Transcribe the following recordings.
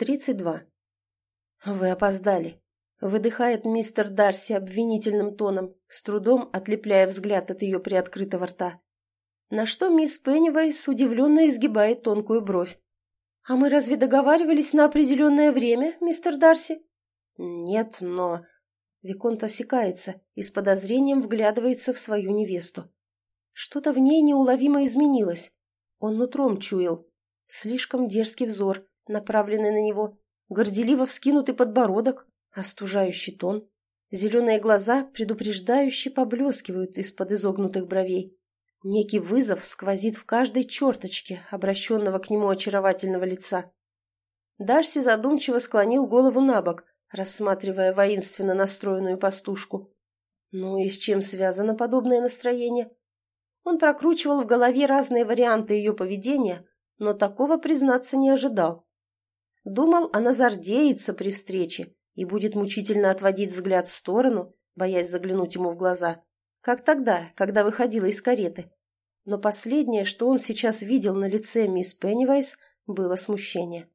32. «Вы опоздали», — выдыхает мистер Дарси обвинительным тоном, с трудом отлепляя взгляд от ее приоткрытого рта. На что мисс Пеннивайс удивленно изгибает тонкую бровь. «А мы разве договаривались на определенное время, мистер Дарси?» «Нет, но...» Виконт осекается и с подозрением вглядывается в свою невесту. Что-то в ней неуловимо изменилось. Он нутром чуял. Слишком дерзкий взор, направленный на него, горделиво вскинутый подбородок, остужающий тон. Зеленые глаза предупреждающе поблескивают из-под изогнутых бровей. Некий вызов сквозит в каждой черточке обращенного к нему очаровательного лица. Дарси задумчиво склонил голову на бок, рассматривая воинственно настроенную пастушку. Ну и с чем связано подобное настроение? Он прокручивал в голове разные варианты ее поведения, но такого, признаться, не ожидал. Думал, она зардеется при встрече и будет мучительно отводить взгляд в сторону, боясь заглянуть ему в глаза, как тогда, когда выходила из кареты. Но последнее, что он сейчас видел на лице мисс Пеннивайс, было смущение.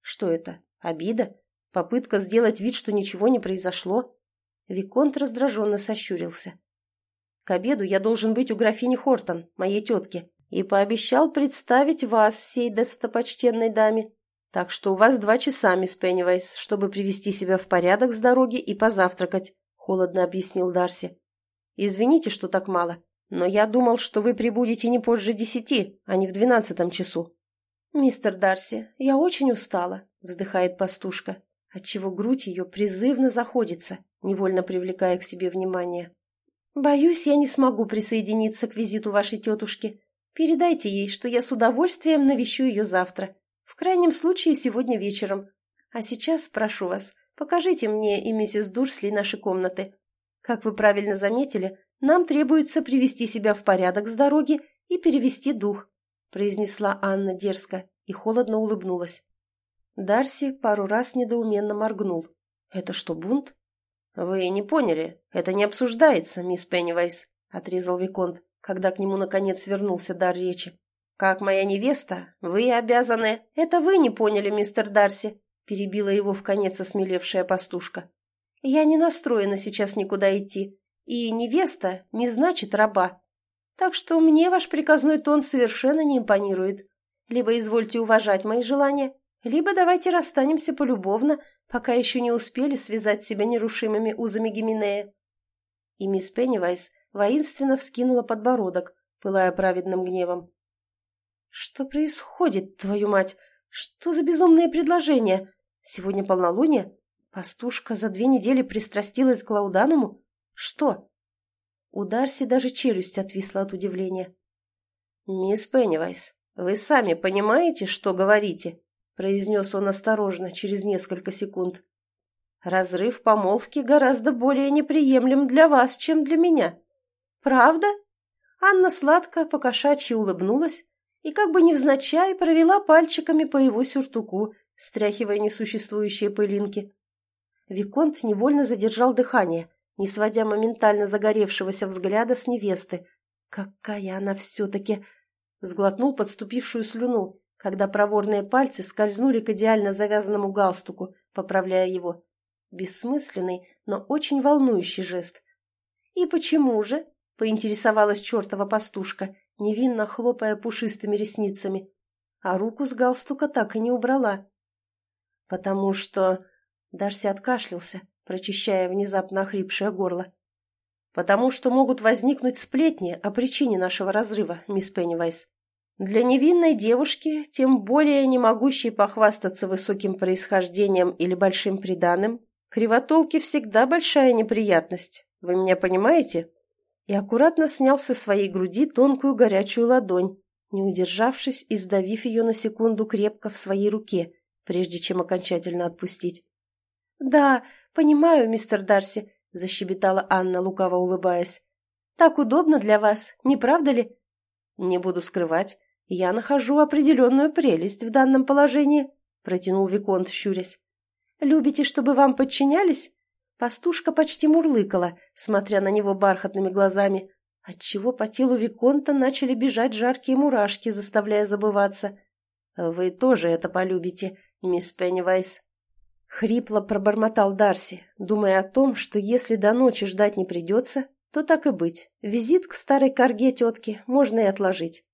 Что это? Обида? Попытка сделать вид, что ничего не произошло? Виконт раздраженно сощурился. К обеду я должен быть у графини Хортон, моей тетки, и пообещал представить вас сей достопочтенной даме. Так что у вас два часа, мисс Пеннивайс, чтобы привести себя в порядок с дороги и позавтракать», — холодно объяснил Дарси. «Извините, что так мало, но я думал, что вы прибудете не позже десяти, а не в двенадцатом часу». «Мистер Дарси, я очень устала», — вздыхает пастушка, отчего грудь ее призывно заходится, невольно привлекая к себе внимание. «Боюсь, я не смогу присоединиться к визиту вашей тетушки. Передайте ей, что я с удовольствием навещу ее завтра. В крайнем случае, сегодня вечером. А сейчас, прошу вас, покажите мне и миссис Дурсли наши комнаты. Как вы правильно заметили, нам требуется привести себя в порядок с дороги и перевести дух», произнесла Анна дерзко и холодно улыбнулась. Дарси пару раз недоуменно моргнул. «Это что, бунт?» «Вы не поняли. Это не обсуждается, мисс Пеннивайс», — отрезал Виконт, когда к нему наконец вернулся дар речи. «Как моя невеста, вы обязаны...» «Это вы не поняли, мистер Дарси», — перебила его в конец осмелевшая пастушка. «Я не настроена сейчас никуда идти, и невеста не значит раба. Так что мне ваш приказной тон совершенно не импонирует. Либо извольте уважать мои желания, либо давайте расстанемся полюбовно, пока еще не успели связать себя нерушимыми узами Гименея». И мисс Пеннивайс воинственно вскинула подбородок, пылая праведным гневом. «Что происходит, твою мать? Что за безумное предложение? Сегодня полнолуние? Пастушка за две недели пристрастилась к Лаудануму? Что?» У Дарси даже челюсть отвисла от удивления. «Мисс Пеннивайс, вы сами понимаете, что говорите?» произнес он осторожно, через несколько секунд. «Разрыв помолвки гораздо более неприемлем для вас, чем для меня. Правда?» Анна сладко покошачьи улыбнулась и как бы невзначай провела пальчиками по его сюртуку, стряхивая несуществующие пылинки. Виконт невольно задержал дыхание, не сводя моментально загоревшегося взгляда с невесты. «Какая она все-таки!» Сглотнул подступившую слюну, когда проворные пальцы скользнули к идеально завязанному галстуку, поправляя его. Бессмысленный, но очень волнующий жест. «И почему же?» — поинтересовалась чертова пастушка, невинно хлопая пушистыми ресницами, а руку с галстука так и не убрала. «Потому что...» — Дарси откашлялся, прочищая внезапно охрипшее горло. «Потому что могут возникнуть сплетни о причине нашего разрыва, мисс Пеннивайс. Для невинной девушки, тем более не могущей похвастаться высоким происхождением или большим приданым, кривотолки всегда большая неприятность. Вы меня понимаете?» И аккуратно снял со своей груди тонкую горячую ладонь, не удержавшись и сдавив ее на секунду крепко в своей руке, прежде чем окончательно отпустить. «Да, понимаю, мистер Дарси», — защебетала Анна, лукаво улыбаясь. «Так удобно для вас, не правда ли?» «Не буду скрывать, я нахожу определенную прелесть в данном положении», — протянул Виконт, щурясь. «Любите, чтобы вам подчинялись?» Пастушка почти мурлыкала, смотря на него бархатными глазами, отчего по телу Виконта начали бежать жаркие мурашки, заставляя забываться. «Вы тоже это полюбите», мисс Пеннивайс. Хрипло пробормотал Дарси, думая о том, что если до ночи ждать не придется, то так и быть. Визит к старой корге тетки можно и отложить.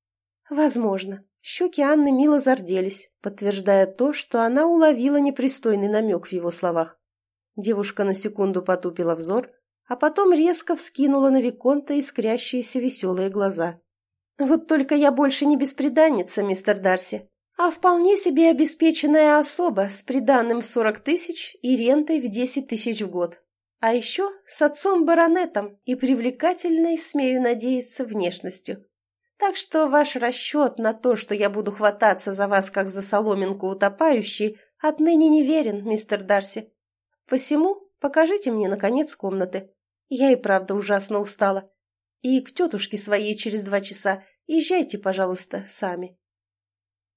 Возможно. Щеки Анны мило зарделись, подтверждая то, что она уловила непристойный намек в его словах. Девушка на секунду потупила взор, а потом резко вскинула на Виконта искрящиеся веселые глаза. «Вот только я больше не бесприданница, мистер Дарси, а вполне себе обеспеченная особа с приданным в сорок тысяч и рентой в десять тысяч в год. А еще с отцом-баронетом и привлекательной, смею надеяться, внешностью. Так что ваш расчет на то, что я буду хвататься за вас, как за соломинку утопающий, отныне не верен, мистер Дарси. Посему покажите мне, наконец, комнаты. Я и правда ужасно устала. И к тетушке своей через два часа езжайте, пожалуйста, сами.